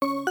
you